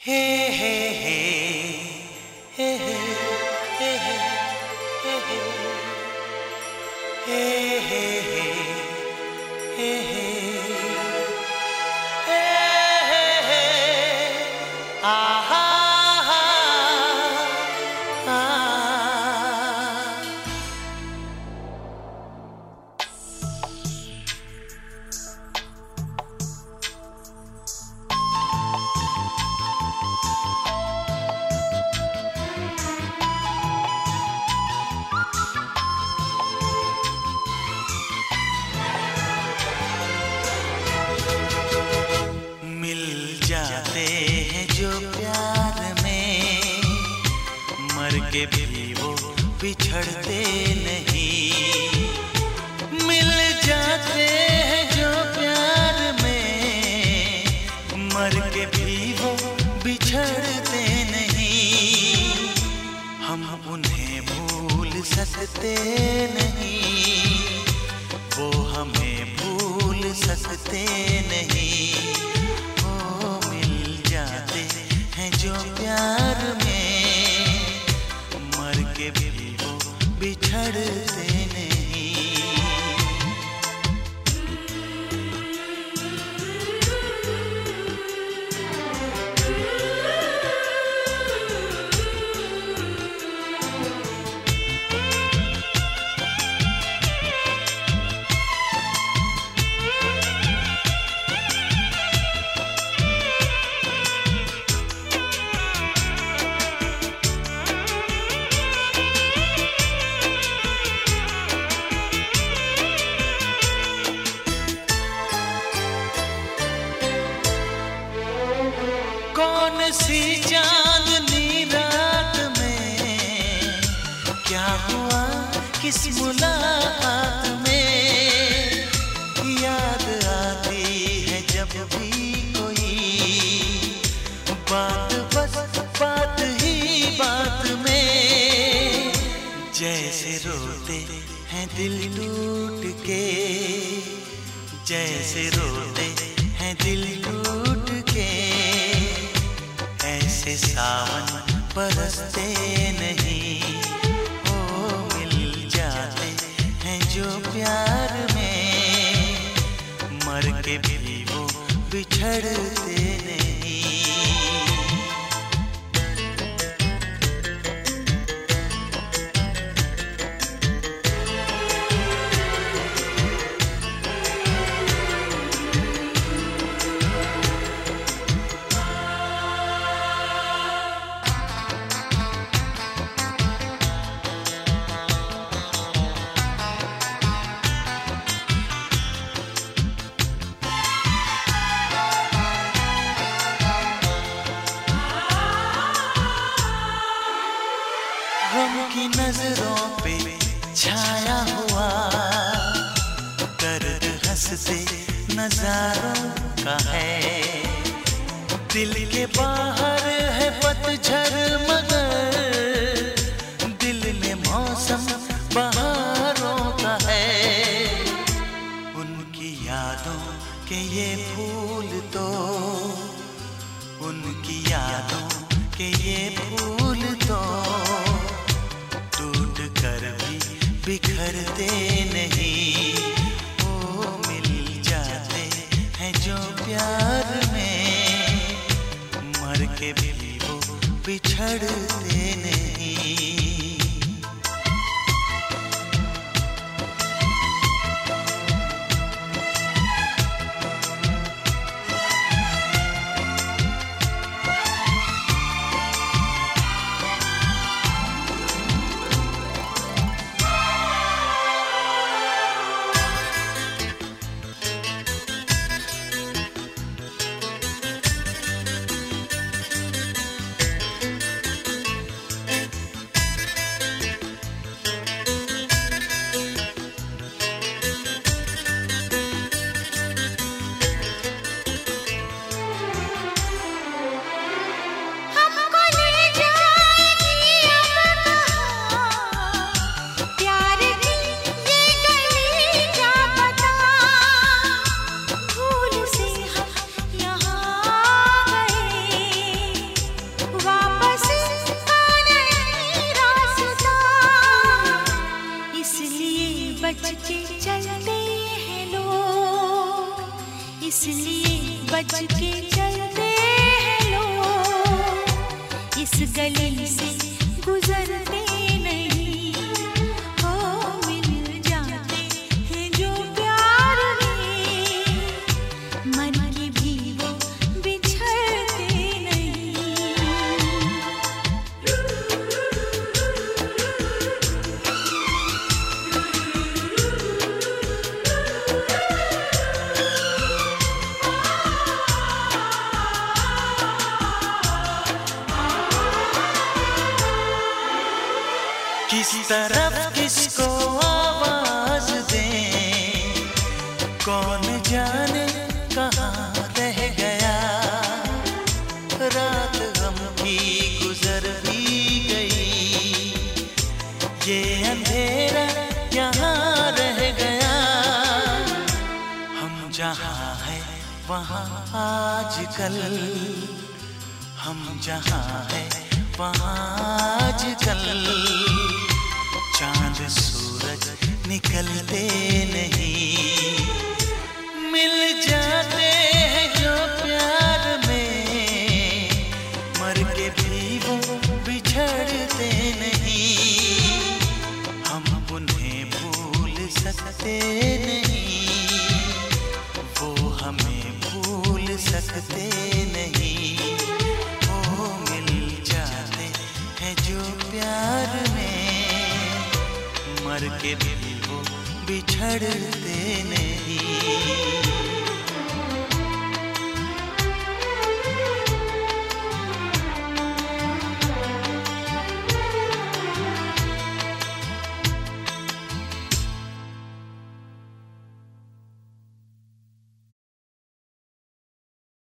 मिल बिछड़ते नहीं। मिल जाते हैं जो प्यार में। मर के भी वो बिछड़ते नहीं। हम उन्हें भूल सकते नहीं। वो हमें भूल सकते नहीं। ओ, मिल जाते हैं जो बिछड़ते नहीं कौन सी चांदनी रात में? क्या हुआ किस मुलाकात में? याद आती है जब भी कोई बात, बस बात ही बात में। जैसे रोते हैं दिल टूट के, जैसे रोते ऐसे सावन बरसते नहीं। ओ, मिल जाते हैं जो प्यार में। मर के भी वो बिछड़ते नहीं। छाया हुआ। दर्द हँसते नजारों का है। दिल के बाहर है पतझर मगर दिल में मौसम बहारों का है। उनकी यादों के ये फूल तो उनकी यादों के ये फूल तो। बिखरते नहीं। ओ मिल जाते हैं जो प्यार में। मर के भी वो बिछड़ते नहीं। इसलिए बच के चलते हैं लोग। इस गली से गुजरते तरफ़ किसको आवाज़ दे? कौन जाने कहाँ रह गया? रात गम की गुजर भी गई। ये अंधेरा यहाँ रह गया। हम जहाँ है, वहाँ आजकल। हम जहाँ है, वहाँ आजकल। मर के भी वो बिछड़ते नहीं।